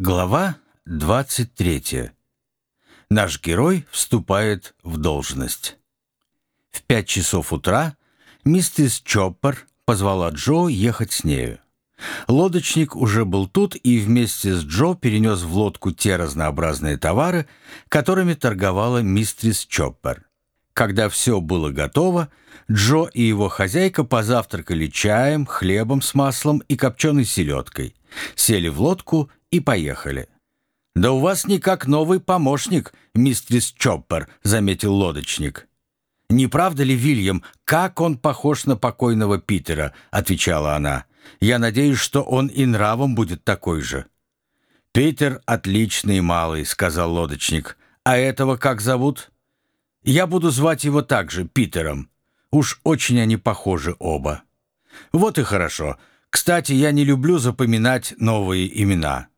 Глава 23. Наш герой вступает в должность. В пять часов утра миссис Чоппер позвала Джо ехать с нею. Лодочник уже был тут и вместе с Джо перенес в лодку те разнообразные товары, которыми торговала мистерис Чоппер. Когда все было готово, Джо и его хозяйка позавтракали чаем, хлебом с маслом и копченой селедкой, сели в лодку и поехали. «Да у вас никак новый помощник, мистерис Чоппер», — заметил лодочник. «Не правда ли, Вильям, как он похож на покойного Питера?» — отвечала она. «Я надеюсь, что он и нравом будет такой же». «Питер отличный малый», — сказал лодочник. «А этого как зовут?» «Я буду звать его также Питером. Уж очень они похожи оба». «Вот и хорошо. Кстати, я не люблю запоминать новые имена».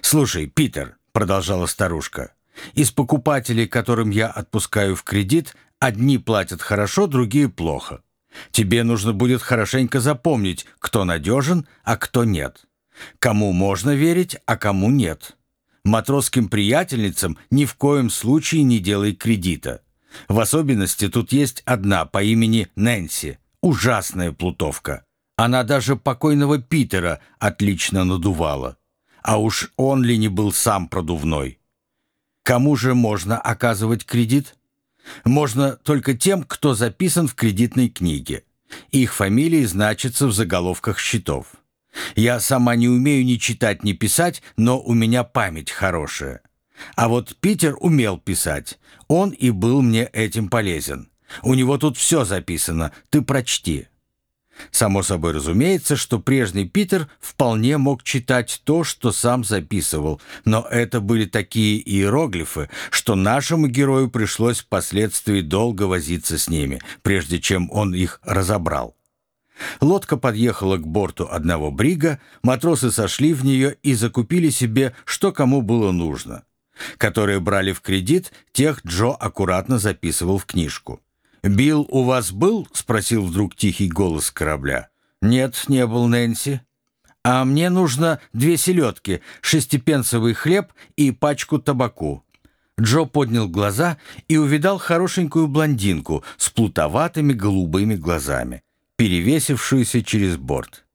«Слушай, Питер», — продолжала старушка, «из покупателей, которым я отпускаю в кредит, одни платят хорошо, другие плохо. Тебе нужно будет хорошенько запомнить, кто надежен, а кто нет. Кому можно верить, а кому нет. Матросским приятельницам ни в коем случае не делай кредита. В особенности тут есть одна по имени Нэнси, ужасная плутовка. Она даже покойного Питера отлично надувала. А уж он ли не был сам продувной? Кому же можно оказывать кредит? Можно только тем, кто записан в кредитной книге. Их фамилии значатся в заголовках счетов. Я сама не умею ни читать, ни писать, но у меня память хорошая. А вот Питер умел писать. Он и был мне этим полезен. У него тут все записано, ты прочти. Само собой разумеется, что прежний Питер вполне мог читать то, что сам записывал, но это были такие иероглифы, что нашему герою пришлось впоследствии долго возиться с ними, прежде чем он их разобрал. Лодка подъехала к борту одного брига, матросы сошли в нее и закупили себе, что кому было нужно. Которые брали в кредит, тех Джо аккуратно записывал в книжку. «Билл у вас был?» — спросил вдруг тихий голос корабля. «Нет, не был, Нэнси». «А мне нужно две селедки, шестипенсовый хлеб и пачку табаку». Джо поднял глаза и увидал хорошенькую блондинку с плутоватыми голубыми глазами, перевесившуюся через борт.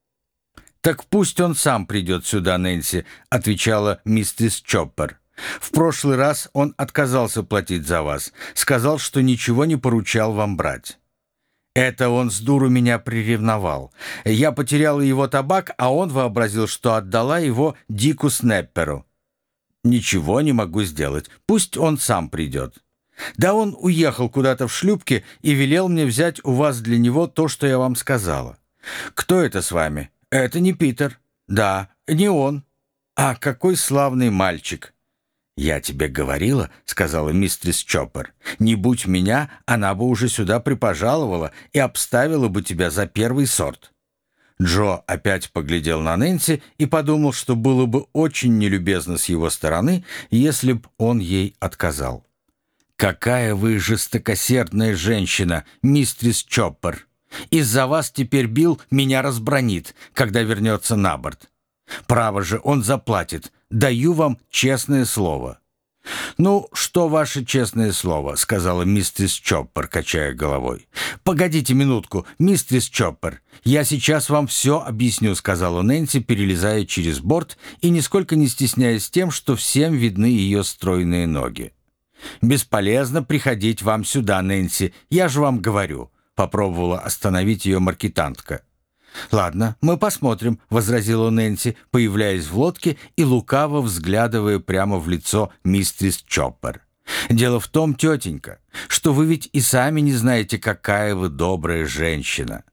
«Так пусть он сам придет сюда, Нэнси», — отвечала миссис Чоппер. В прошлый раз он отказался платить за вас, сказал, что ничего не поручал вам брать. Это он с дуру меня приревновал. Я потерял его табак, а он вообразил, что отдала его Дику Снепперу. Ничего не могу сделать, пусть он сам придет. Да он уехал куда-то в шлюпке и велел мне взять у вас для него то, что я вам сказала. Кто это с вами? Это не Питер. Да, не он. А какой славный мальчик. «Я тебе говорила», — сказала мистерис Чоппер, «не будь меня, она бы уже сюда припожаловала и обставила бы тебя за первый сорт». Джо опять поглядел на Нэнси и подумал, что было бы очень нелюбезно с его стороны, если б он ей отказал. «Какая вы жестокосердная женщина, мистерис Чоппер! Из-за вас теперь Билл меня разбронит, когда вернется на борт. Право же, он заплатит, Даю вам честное слово». «Ну, что ваше честное слово?» — сказала мистерис Чоппер, качая головой. «Погодите минутку, мистерис Чоппер. Я сейчас вам все объясню», — сказала Нэнси, перелезая через борт и нисколько не стесняясь тем, что всем видны ее стройные ноги. «Бесполезно приходить вам сюда, Нэнси, я же вам говорю», — попробовала остановить ее маркетантка. «Ладно, мы посмотрим», — возразила Нэнси, появляясь в лодке и лукаво взглядывая прямо в лицо мистерис Чоппер. «Дело в том, тетенька, что вы ведь и сами не знаете, какая вы добрая женщина».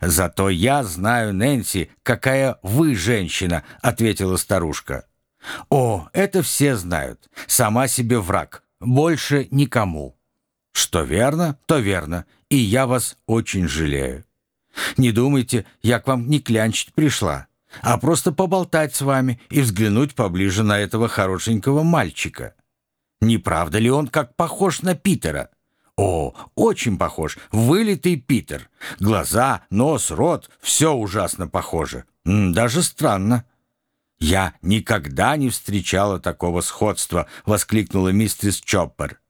«Зато я знаю, Нэнси, какая вы женщина», — ответила старушка. «О, это все знают. Сама себе враг. Больше никому». «Что верно, то верно, и я вас очень жалею». Не думайте, я к вам не клянчить пришла, а просто поболтать с вами и взглянуть поближе на этого хорошенького мальчика. Не правда ли он как похож на Питера? О, очень похож, вылитый Питер. Глаза, нос, рот — все ужасно похоже. Даже странно. «Я никогда не встречала такого сходства!» — воскликнула миссис Чоппер.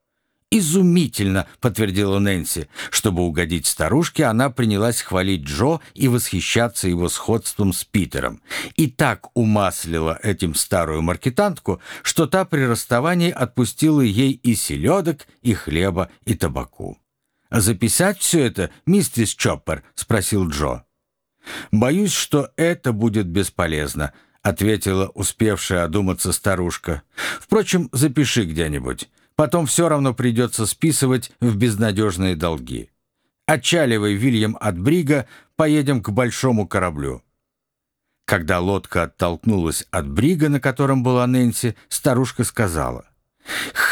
«Изумительно!» — подтвердила Нэнси. Чтобы угодить старушке, она принялась хвалить Джо и восхищаться его сходством с Питером. И так умаслила этим старую маркетантку, что та при расставании отпустила ей и селедок, и хлеба, и табаку. «Записать все это, миссис Чоппер?» — спросил Джо. «Боюсь, что это будет бесполезно», — ответила успевшая одуматься старушка. «Впрочем, запиши где-нибудь. Потом все равно придется списывать в безнадежные долги. Отчаливай, Вильям, от брига, поедем к большому кораблю». Когда лодка оттолкнулась от брига, на котором была Нэнси, старушка сказала,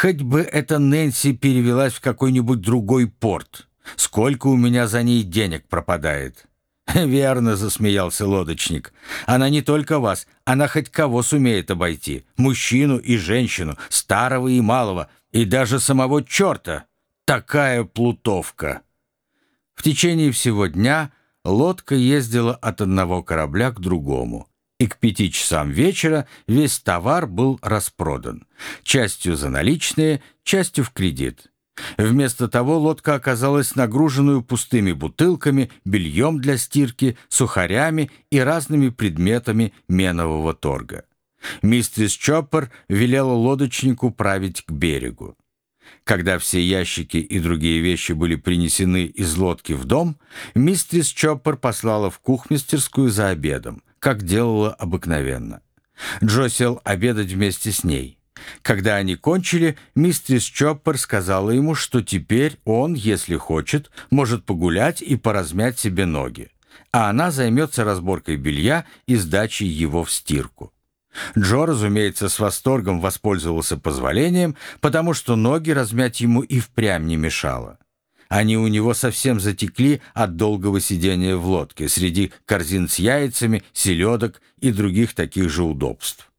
«Хоть бы эта Нэнси перевелась в какой-нибудь другой порт. Сколько у меня за ней денег пропадает?» «Верно», — засмеялся лодочник. «Она не только вас, она хоть кого сумеет обойти. Мужчину и женщину, старого и малого, и даже самого черта. Такая плутовка!» В течение всего дня лодка ездила от одного корабля к другому. И к пяти часам вечера весь товар был распродан. Частью за наличные, частью в кредит. Вместо того лодка оказалась нагруженную пустыми бутылками, бельем для стирки, сухарями и разными предметами менового торга. Миссис Чоппер велела лодочнику править к берегу. Когда все ящики и другие вещи были принесены из лодки в дом, мистерис Чоппер послала в кухмистерскую за обедом, как делала обыкновенно. Джо сел обедать вместе с ней. Когда они кончили, мистерис Чоппер сказала ему, что теперь он, если хочет, может погулять и поразмять себе ноги, а она займется разборкой белья и сдачей его в стирку. Джо, разумеется, с восторгом воспользовался позволением, потому что ноги размять ему и впрямь не мешало. Они у него совсем затекли от долгого сидения в лодке среди корзин с яйцами, селедок и других таких же удобств.